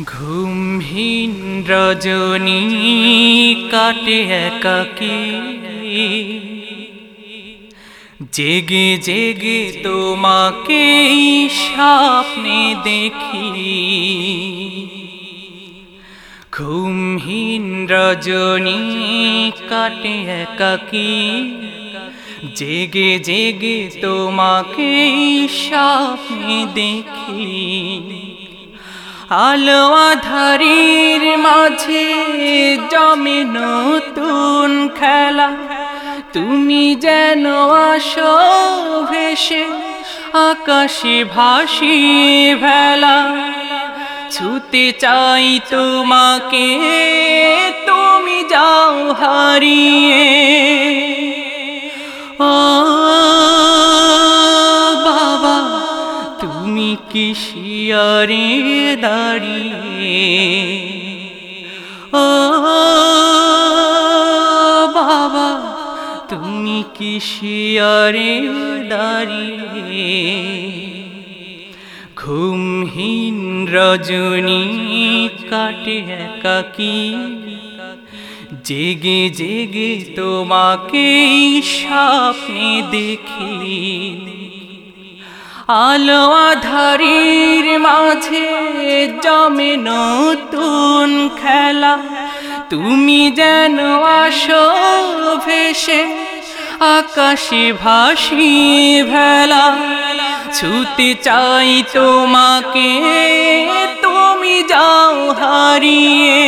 ঘুমহীন রজনী কাটে একাকি। জেগে জেগে তোমাকে স্বপ্নে দেখি। ঘুমহীন রজনী কাটে একাকি। জেগে জেগে তোমাকে স্বপ্নে দেখি। আলো আধারির মাঝে জমে নতুন খেলা। তুমি যেন আসো ভেসে আকাশে ভাসি ভেলা। ছুতে চাই তোমাকে, তুমি যাও হারিয়ে। তুমি কি শিয়ারে দাঁড়িয়ে ও বাবা, তুমি কি শিয়ারে দাঁড়িয়ে ঘুমহীন রজনী কাটে একাকি। জেগে জেগে তোমাকে স্বপ্নে দেখি। আলো আধারির মাঝে জমে নতুন খেলা। তুমি যেন আসো ভেসে আকাশে ভাসি ভেলা। ছুতে চাই তোমাকে, তুমি যাও হারিয়ে।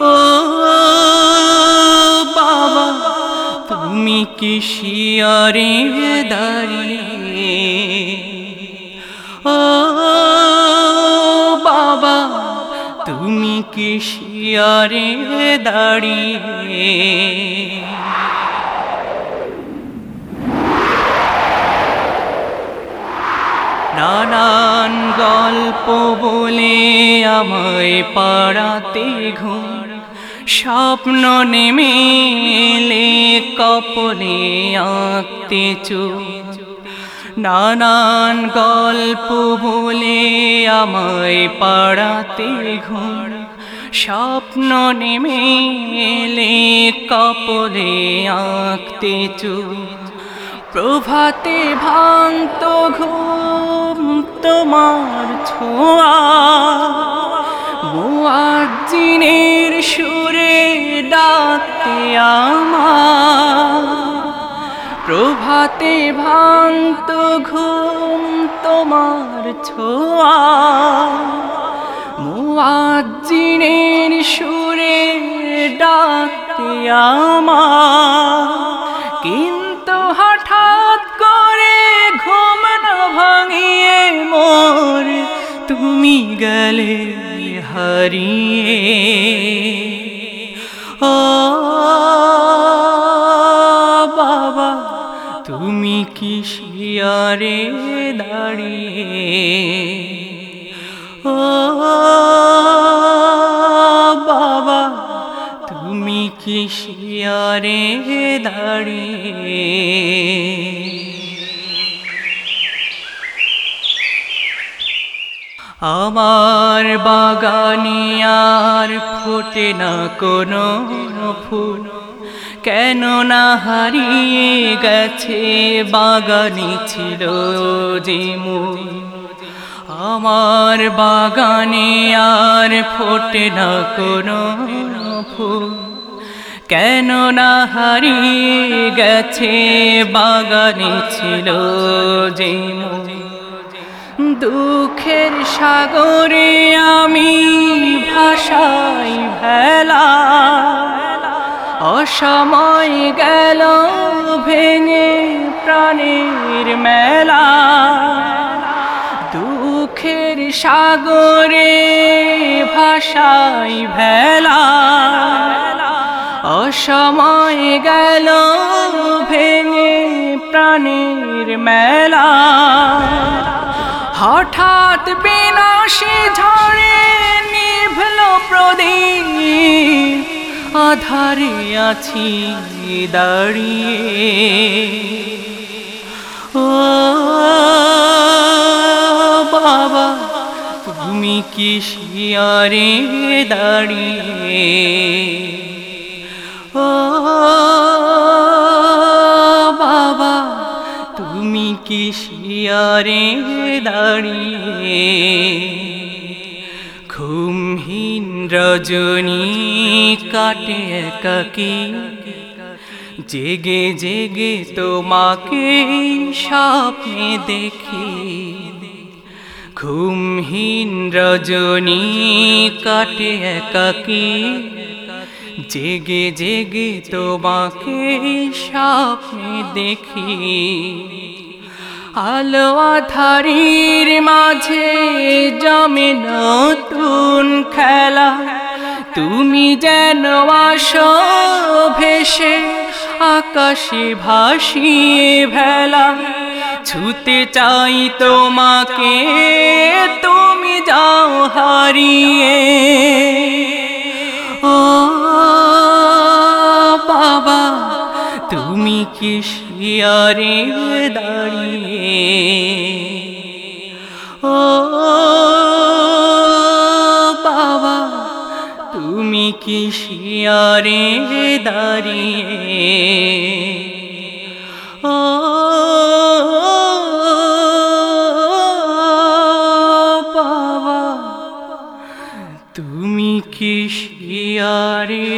ও বাবা, তুমি কি শিয়ারে দাঁড়িয়ে ও বাবা, তুমি কি শিয়ারে দাঁড়িয়ে? নানান গল্প বলে আমায় পাড়াতে ঘুম। স্বপ্ন নেমে এলে কপলে আঁকতে চোখ নানান গল্প বলে আমায় পাড়াতে ঘুম স্বপ্ন নেমে এলে কপলে আঁকতে চোখ প্রভাতে ভান্ত ঘুম তোমার ছোঁয়া। মুয়াজ্জিনের সুরে ডাকতে আমার প্রভাতে ভান্ত ঘুম তোমার ছোঁয়া। মুয়াজ্জিনের সুরে ডাকতে কিন্তু হঠাৎ করে ঘুম না ভাঙিয়ে মোর তুমি গেলে হারিয়ে। ও তুমি কি শিয়ারে দাঁড়িয়ে? ও বাবা, তুমি কি শিয়ারে দাঁড়িয়ে? আমার বাগানে আর ফোটে না কোনো ফুল। কেন না হারিয়ে গেছে বাগানে ছিল যে আমার বাগানে আর ফোটে না কোনো ফুল। কেন না হারিয়ে গেছে বাগানে ছিল যে দুঃখের সাগরে আমি ভাষাই ভেলা। অসময় গেল ভেঙে প্রাণীর মেলা। দুঃখের সাগরে ভাষাই ভেলা। অসময় গেল ভেঙে প্রাণীর মেলা। হঠাৎ বিনাশে ঝড়ে আধারে আছি দাঁড়িয়ে। ও বাবা, তুমি কি শিয়ারে দাঁড়িয়ে? ও বাবা, তুমি কি শিয়ারে দাঁড়িয়ে? ঘুমহীন রজনী কাটে একাকি। জেগে জেগে তোমাকে স্বপ্নে দেখি। ঘুমহীন রজনী কাটে একাকি। জেগে জেগে তোমাকে স্বপ্নে দেখি। আলো আধারির মাঝে জমে নতুন খেলা। তুমি যেন আসো ভেসে, আকাশে ভাসিয়ে ভেলা। ছুতে চাই তোমাকে, তুমি যাও হারিয়ে। ও তুমি কি শিয়ারে দাঁড়িয়ে। ও বাবা, তুমি কি শিয়ারে দাঁড়িয়ে? ও বাবা, তুমি কি শিয়ারে